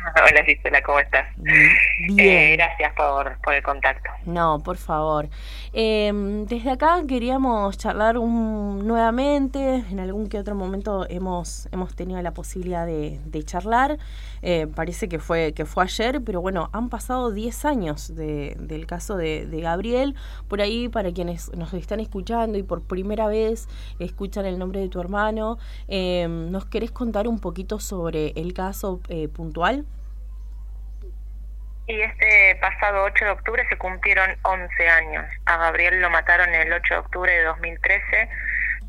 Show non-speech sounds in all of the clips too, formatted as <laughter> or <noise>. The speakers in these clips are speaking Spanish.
<laughs> Hola Gisela, ¿cómo estás? Bien. Eh, gracias por, por el contacto. No, por favor. Eh, desde acá queríamos charlar un, nuevamente. En algún que otro momento hemos, hemos tenido la posibilidad de, de charlar. Eh, parece que fue, que fue ayer, pero bueno, han pasado 10 años de, del caso de, de, Gabriel. Por ahí, para quienes nos están escuchando y por primera vez escuchan el nombre de tu hermano, eh, ¿nos querés contar un poquito sobre el caso eh, puntual? Y este pasado 8 de octubre se cumplieron 11 años. A Gabriel lo mataron el 8 de octubre de 2013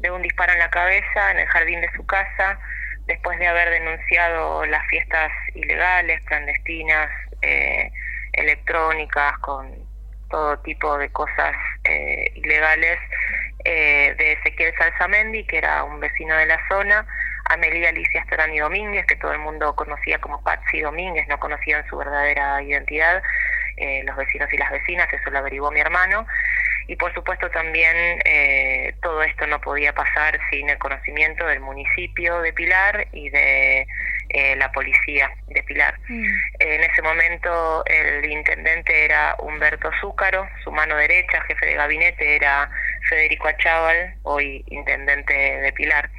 de un disparo en la cabeza en el jardín de su casa, después de haber denunciado las fiestas ilegales, clandestinas, eh, electrónicas, con todo tipo de cosas eh, ilegales eh, de Ezequiel Salzamendi, que era un vecino de la zona, Amelia Alicia Storani Domínguez, que todo el mundo conocía como Patsy Domínguez, no conocían su verdadera identidad, eh, los vecinos y las vecinas, eso lo averiguó mi hermano. Y por supuesto también eh, todo esto no podía pasar sin el conocimiento del municipio de Pilar y de eh, la policía de Pilar. Mm. En ese momento el intendente era Humberto Zúcaro, su mano derecha, jefe de gabinete era Federico Achával, hoy intendente de Pilar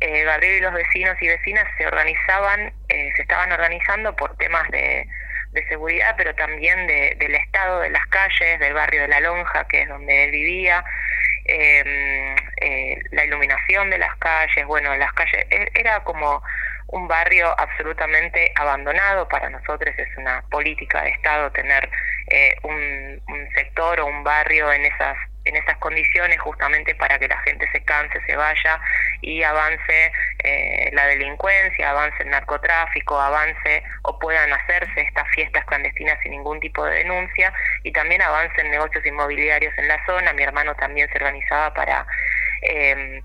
eh, Gabriel y los vecinos y vecinas se organizaban, eh, se estaban organizando por temas de, seguridad, pero también de, del estado de las calles, del barrio de La Lonja, que es donde él vivía, em, eh, la iluminación de las calles, bueno, las calles, e, era como un barrio absolutamente abandonado, para nosotros es una política de Estado tener eh, un, un sector o un barrio en esas en esas condiciones justamente para que la gente se canse, se vaya y avance eh, la delincuencia, avance el narcotráfico, avance o puedan hacerse estas fiestas clandestinas sin ningún tipo de denuncia y también avancen negocios inmobiliarios en la zona. Mi hermano también se organizaba para... Eh,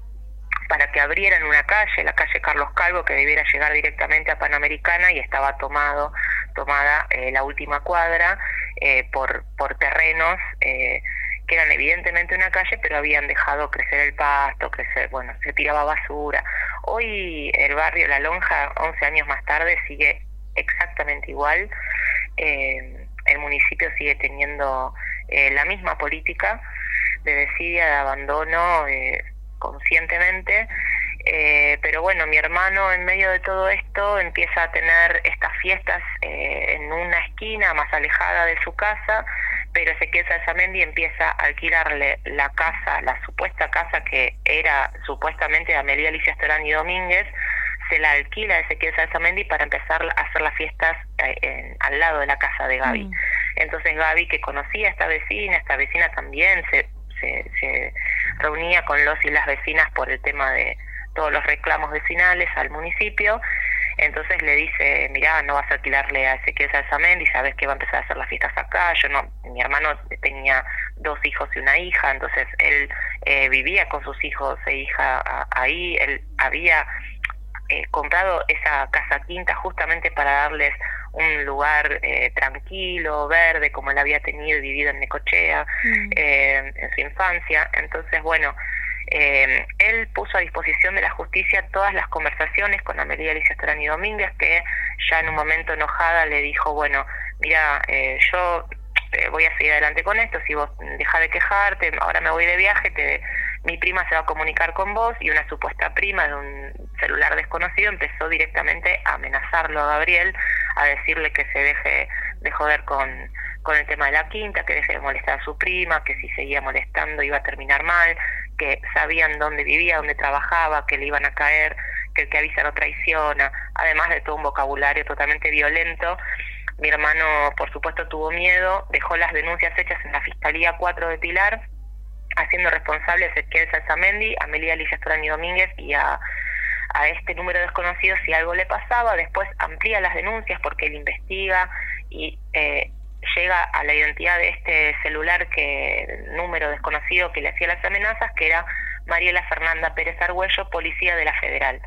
para que abrieran una calle, la calle Carlos Calvo, que debiera llegar directamente a Panamericana y estaba tomado, tomada eh, la última cuadra eh, por, por terrenos eh, que eran evidentemente una calle, pero habían dejado crecer el pasto, crecer, bueno, se tiraba basura. Hoy el barrio La Lonja, 11 años más tarde, sigue exactamente igual. Eh, el municipio sigue teniendo eh, la misma política de desidia, de abandono eh, conscientemente. pero bueno, mi hermano en medio de todo esto empieza a tener estas fiestas en una esquina más alejada de su casa pero Ezequiel Salzamendi empieza a alquilarle la casa, la supuesta casa que era supuestamente de Amelia Alicia Storani Domínguez, se la alquila a Ezequiel Salzamendi para empezar a hacer las fiestas eh, al lado de la casa de Gaby. Mm. Entonces Gaby, que conocía a esta vecina, esta vecina también se, se, se reunía con los y las vecinas por el tema de todos los reclamos vecinales al municipio, entonces le dice, mira, no vas a alquilarle a Ezequiel Salzamendi, sabes que va a empezar a hacer las fiestas acá. Yo no, mi hermano tenía dos hijos y una hija, entonces él eh, vivía con sus hijos e hija ahí. Él había eh, comprado esa casa quinta justamente para darles un lugar eh, tranquilo, verde, como él había tenido y vivido en Necochea mm. en su infancia. Entonces, bueno, eh, él puso a disposición de la justicia todas las conversaciones con Amelia Alicia Storani Domínguez, que ya en un momento enojada le dijo, bueno, mira, eh, yo eh, voy a seguir adelante con esto, si vos deja de quejarte, ahora me voy de viaje, te, mi prima se va a comunicar con vos y una supuesta prima de un celular desconocido empezó directamente a amenazarlo a Gabriel, a decirle que se deje de joder con, con el tema de la quinta, que deje de molestar a su prima, que si seguía molestando iba a terminar mal, que sabían dónde vivía, dónde trabajaba, que le iban a caer, que el que avisa no traiciona, además de todo un vocabulario totalmente violento. Mi hermano, por supuesto, tuvo miedo, dejó las denuncias hechas en la Fiscalía 4 de Pilar, haciendo responsables a Ezequiel Salzamendi, a Amelia Alicia Storani Domínguez y a, a este número desconocido si algo le pasaba. Después amplía las denuncias porque él investiga y eh, llega a la identidad de este celular que número desconocido que le hacía las amenazas, que era Mariela Fernanda Pérez Argüello, policía de la Federal.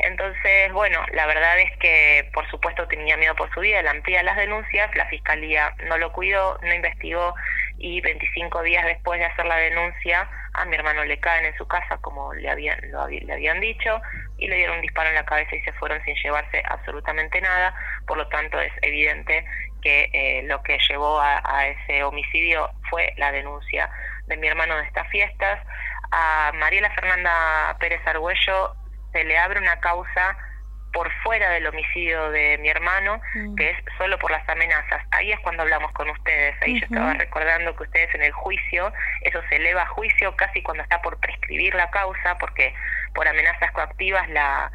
Entonces, bueno, la verdad es que por supuesto tenía miedo por su vida, le amplía las denuncias, la fiscalía no lo cuidó, no investigó y 25 días después de hacer la denuncia a mi hermano le caen en su casa como le habían, lo, le habían dicho y le dieron un disparo en la cabeza y se fueron sin llevarse absolutamente nada. Por lo tanto, es evidente que eh, lo que llevó a, a, ese homicidio fue la denuncia de mi hermano de estas fiestas. A Mariela Fernanda Pérez Argüello se le abre una causa por fuera del homicidio de mi hermano, mm. que es solo por las amenazas. Ahí es cuando hablamos con ustedes. Ahí yo estaba recordando que ustedes en el juicio, eso se eleva a juicio casi cuando está por prescribir la causa, porque por amenazas coactivas la,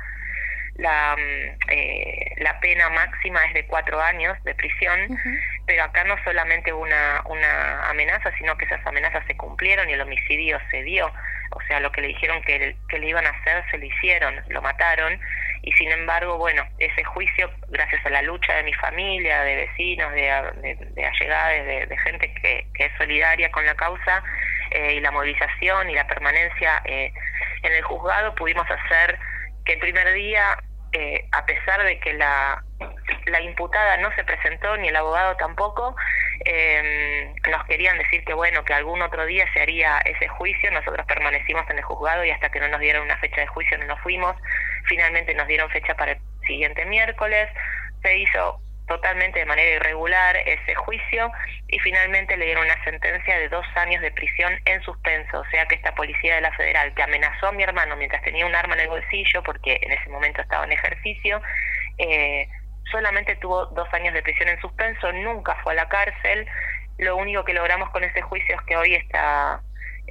la, mm, eh, la pena máxima es de cuatro años de prisión, pero acá no solamente una, una amenaza, sino que esas amenazas se cumplieron y el homicidio se dio. O sea, lo que le dijeron que, que le iban a hacer, se lo hicieron, lo mataron y sin embargo, bueno, ese juicio, gracias a la lucha de mi familia, de vecinos, de, de, de de, gente que, que, es solidaria con la causa eh, y la movilización y la permanencia eh, en el juzgado, pudimos hacer que el primer día, eh, a pesar de que la, la imputada no se presentó ni el abogado tampoco, eh, nos querían decir que bueno, que algún otro día se haría ese juicio, nosotros permanecimos en el juzgado y hasta que no nos dieron una fecha de juicio no nos fuimos, finalmente nos dieron fecha para el siguiente miércoles, se hizo totalmente de manera irregular ese juicio y finalmente le dieron una sentencia de dos años de prisión en suspenso, o sea que esta policía de la federal que amenazó a mi hermano mientras tenía un arma en el bolsillo porque en ese momento estaba en ejercicio, eh, solamente tuvo dos años de prisión en suspenso, nunca fue a la cárcel. Lo único que logramos con ese juicio es que hoy esta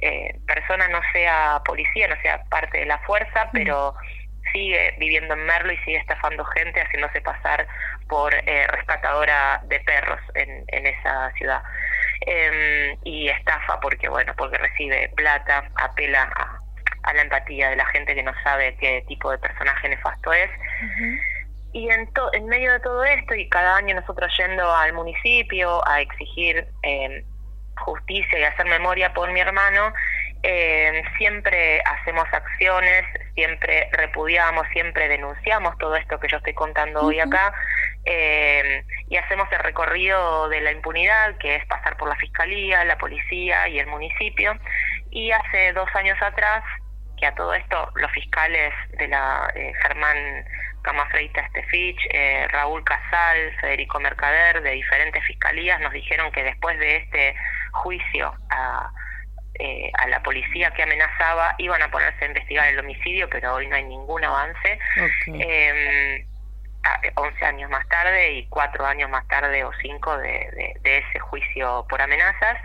eh, persona no sea policía, no sea parte de la fuerza, pero sigue viviendo en Merlo y sigue estafando gente, haciéndose pasar por eh, rescatadora de perros en, en esa ciudad. Em, y estafa porque, bueno, porque recibe plata, apela a, la empatía de la gente que no sabe qué tipo de personaje nefasto es. Y en, en medio de todo esto, y cada año nosotros yendo al municipio a exigir eh, justicia y hacer memoria por mi hermano, eh, siempre hacemos acciones, siempre repudiamos, siempre denunciamos todo esto que yo estoy contando hoy acá, eh, y hacemos el recorrido de la impunidad, que es pasar por la fiscalía, la policía y el municipio. Y hace dos años atrás, que a todo esto los fiscales de la eh, Germán Camafreita Estefich, eh, Raúl Casal, Federico Mercader, de diferentes fiscalías, nos dijeron que después de este juicio a, eh, a la policía que amenazaba iban a ponerse a investigar el homicidio, pero hoy no hay ningún avance. Eh, 11 años más tarde y cuatro años más tarde o cinco de, de, ese juicio por amenazas.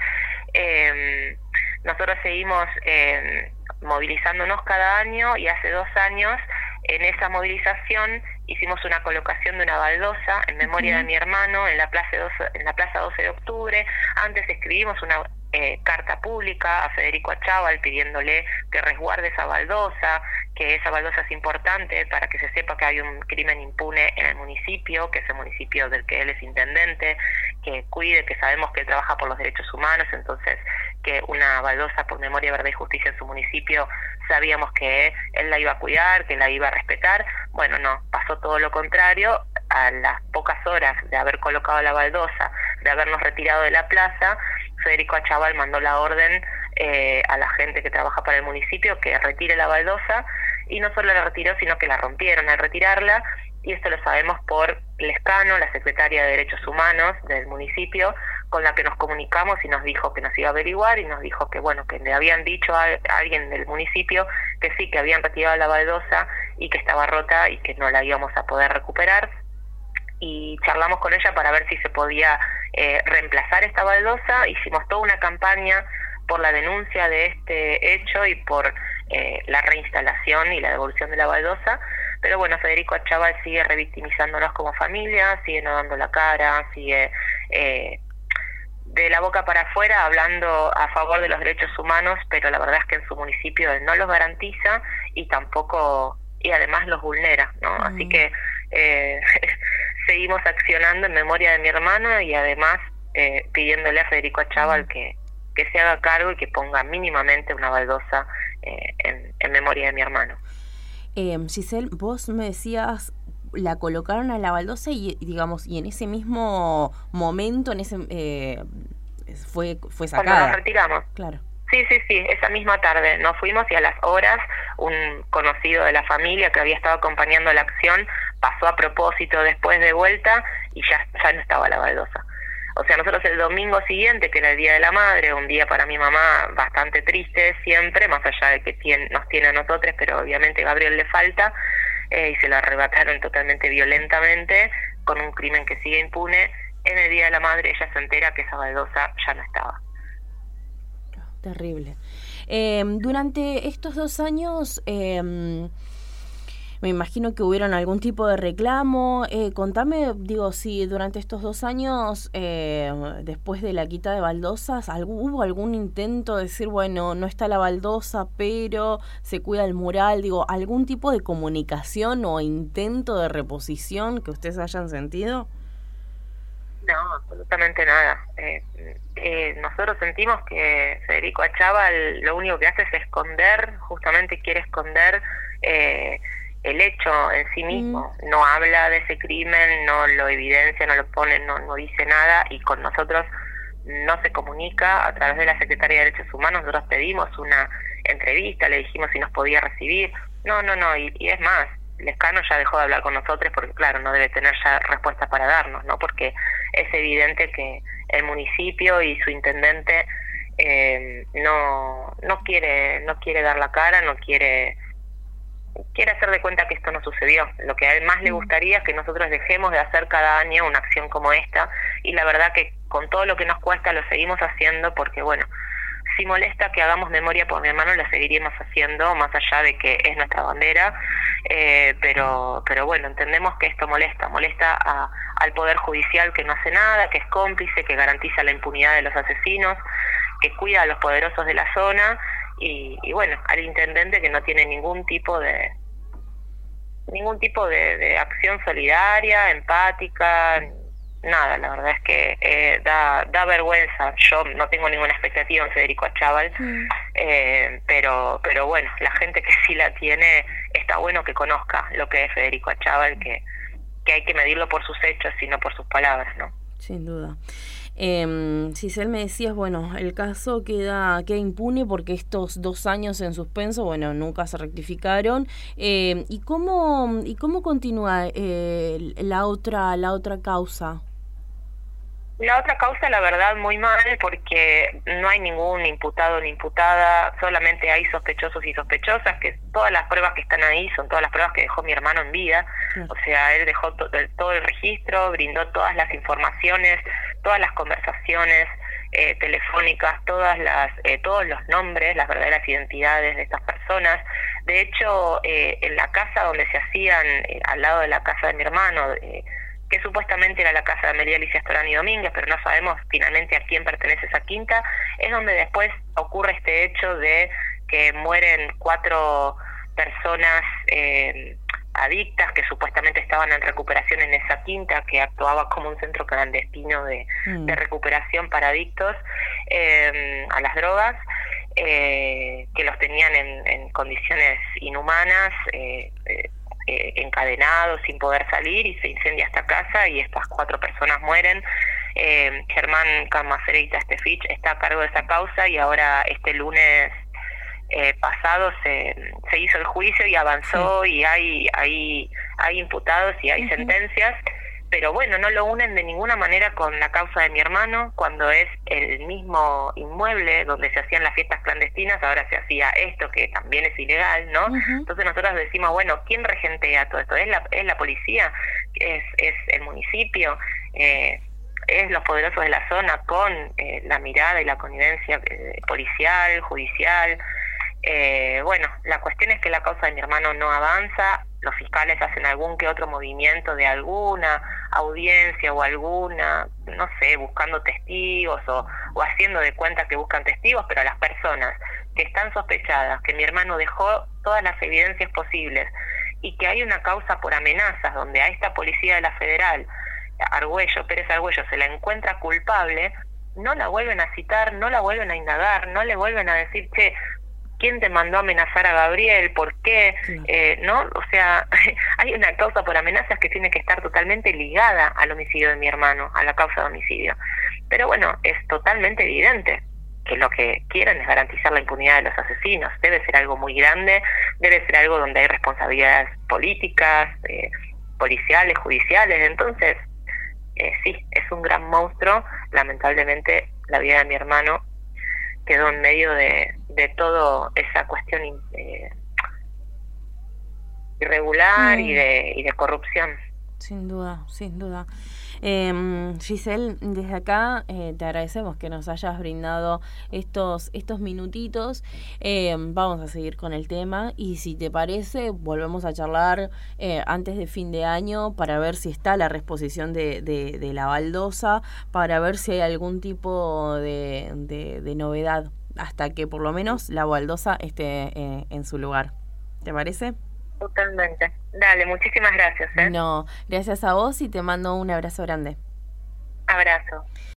Eh, nosotros seguimos eh, movilizándonos cada año y hace dos años en esa movilización hicimos una colocación de una baldosa en memoria de mi hermano en la plaza 12, en la plaza 12 de octubre. Antes escribimos una eh, carta pública a Federico Achával pidiéndole que resguarde esa baldosa, que esa baldosa es importante para que se sepa que hay un crimen impune en el municipio, que es el municipio del que él es intendente, que cuide, que sabemos que él trabaja por los derechos humanos, entonces que una baldosa por memoria, verdad y justicia en su municipio, sabíamos que él la iba a cuidar, que la iba a respetar. Bueno, no, pasó todo lo contrario. A las pocas horas de haber colocado la baldosa, de habernos retirado de la plaza, Federico Achaval mandó la orden eh, a la gente que trabaja para el municipio que retire la baldosa y no solo la retiró, sino que la rompieron al retirarla y esto lo sabemos por Lescano, la secretaria de Derechos Humanos del municipio, con la que nos comunicamos y nos dijo que nos iba a averiguar y nos dijo que bueno, que le habían dicho a, alguien del municipio que sí, que habían retirado la baldosa y que estaba rota y que no la íbamos a poder recuperar. Y charlamos con ella para ver si se podía eh, reemplazar esta baldosa. Hicimos toda una campaña por la denuncia de este hecho y por eh, la reinstalación y la devolución de la baldosa. Pero bueno, Federico Achaval sigue revictimizándonos como familia, sigue no dando la cara, sigue eh, de la boca para afuera hablando a favor de los derechos humanos, pero la verdad es que en su municipio él no los garantiza y tampoco, y además los vulnera, ¿no? Así mm. que eh, <laughs> seguimos accionando en memoria de mi hermano y además eh, pidiéndole a Federico Achaval mm. que, que se haga cargo y que ponga mínimamente una baldosa eh, en, en memoria de mi hermano. Eh, Giselle, vos me decías, la colocaron a la baldosa y, digamos, y en ese mismo momento, en ese eh, fue, fue sacada. Cuando nos retiramos. Claro. Sí, sí, sí, esa misma tarde nos fuimos y a las horas un conocido de la familia que había estado acompañando la acción pasó a propósito después de vuelta y ya, ya no estaba la baldosa. O sea, nosotros el domingo siguiente, que era el Día de la Madre, un día para mi mamá bastante triste siempre, más allá de que nos tiene a nosotros, pero obviamente Gabriel le falta, eh, y se lo arrebataron totalmente violentamente, con un crimen que sigue impune. En el Día de la Madre ella se entera que esa baldosa ya no estaba. Terrible. Eh, durante estos dos años... Eh, me imagino que hubieron algún tipo de reclamo. Eh, contame, digo, si durante estos dos años, eh, después de la quita de baldosas, ¿hubo algún intento de decir, bueno, no está la baldosa, pero se cuida el mural? Digo, ¿algún tipo de comunicación o intento de reposición que ustedes hayan sentido? No, absolutamente nada. Eh, nosotros sentimos que Federico Achával lo único que hace es esconder, justamente quiere esconder eh, el hecho en sí mismo, mm. no habla de ese crimen, no lo evidencia, no lo pone, no, no dice nada y con nosotros no se comunica a través de la Secretaría de Derechos Humanos, nosotros pedimos una entrevista, le dijimos si nos podía recibir, no, no, no, y, es más, Lescano ya dejó de hablar con nosotros porque claro, no debe tener ya respuesta para darnos, ¿no? Porque es evidente que el municipio y su intendente eh, no, no quiere, no quiere dar la cara, no quiere quiere hacer de cuenta que esto no sucedió. Lo que a él más le mm. gustaría es que nosotros dejemos de hacer cada año una acción como esta y la verdad que con todo lo que nos cuesta lo seguimos haciendo porque bueno, si molesta que hagamos memoria por mi hermano lo seguiríamos haciendo más allá de que es nuestra bandera, eh, pero pero bueno, entendemos que esto molesta, molesta a, al Poder Judicial que no hace nada, que es cómplice, que garantiza la impunidad de los asesinos, que cuida a los poderosos de la zona y, bueno, al intendente que no tiene ningún tipo de ningún tipo de, acción solidaria, empática, nada, la verdad es que eh, da, da vergüenza. Yo no tengo ninguna expectativa en Federico Achával, mm. eh, pero, pero bueno, la gente que sí la tiene, está bueno que conozca lo que es Federico Achával, que, que hay que medirlo por sus hechos y no por sus palabras, ¿no? Sin duda. Eh, él me decías, bueno, el caso queda, queda impune porque estos dos años en suspenso, bueno, nunca se rectificaron. Eh, ¿Y cómo y cómo continúa eh, la otra la otra causa? La otra causa, la verdad, muy mal porque no hay ningún imputado ni imputada, solamente hay sospechosos y sospechosas, que todas las pruebas que están ahí son todas las pruebas que dejó mi hermano en vida. O sea, él dejó todo el registro, brindó todas las informaciones, todas las conversaciones eh, telefónicas, todas las, eh, todos los nombres, las verdaderas identidades de estas personas. De hecho, eh, en la casa donde se hacían, al lado de la casa de mi hermano, que supuestamente era la casa de Amelia Alicia Storani Domínguez, pero no sabemos finalmente a quién pertenece esa quinta, es donde después ocurre este hecho de que mueren cuatro personas eh, adictas que supuestamente estaban en recuperación en esa quinta que actuaba como un centro clandestino de, mm. recuperación para adictos eh, a las drogas. Eh, que los tenían en, en condiciones inhumanas, eh, encadenado sin poder salir y se incendia esta casa y estas cuatro personas mueren. Eh, Germán Camacereita Estefich está a cargo de esa causa y ahora este lunes eh, pasado se, se hizo el juicio y avanzó y hay, hay, hay imputados y hay sentencias pero bueno, no lo unen de ninguna manera con la causa de mi hermano, cuando es el mismo inmueble donde se hacían las fiestas clandestinas, ahora se hacía esto que también es ilegal, ¿no? Entonces nosotros decimos, bueno, ¿quién regentea todo esto? ¿Es la, es la policía? ¿Es, es el municipio? Eh, es los poderosos de la zona con eh, la mirada y la connivencia eh, policial, judicial. Eh, bueno, la cuestión es que la causa de mi hermano no avanza, los fiscales hacen algún que otro movimiento de alguna audiencia o alguna, no sé, buscando testigos o, o haciendo de cuenta que buscan testigos, pero a las personas que están sospechadas, que mi hermano dejó todas las evidencias posibles y que hay una causa por amenazas donde a esta policía de la federal, Argüello, Pérez Argüello, se la encuentra culpable, no la vuelven a citar, no la vuelven a indagar, no le vuelven a decir, che, quién te mandó a amenazar a Gabriel, por qué, eh, ¿no? O sea, <laughs> hay una causa por amenazas que tiene que estar totalmente ligada al homicidio de mi hermano, a la causa de homicidio. Pero bueno, es totalmente evidente que lo que quieren es garantizar la impunidad de los asesinos. Debe ser algo muy grande, debe ser algo donde hay responsabilidades políticas, eh, policiales, judiciales. Entonces, eh, sí, es un gran monstruo. Lamentablemente, la vida de mi hermano quedó en medio de, de toda esa cuestión eh, irregular y, mm. de, y de corrupción. Sin duda, sin duda. Eh, Giselle, desde acá eh, te agradecemos que nos hayas brindado estos, estos minutitos. Eh, vamos a seguir con el tema y si te parece, volvemos a charlar eh, antes de fin de año para ver si está la reposición de, de, la baldosa, para ver si hay algún tipo de, de, novedad hasta que por lo menos la baldosa esté en su lugar. ¿Te parece? Totalmente. Dale, muchísimas gracias. ¿eh? No, gracias a vos y te mando un abrazo grande. Abrazo.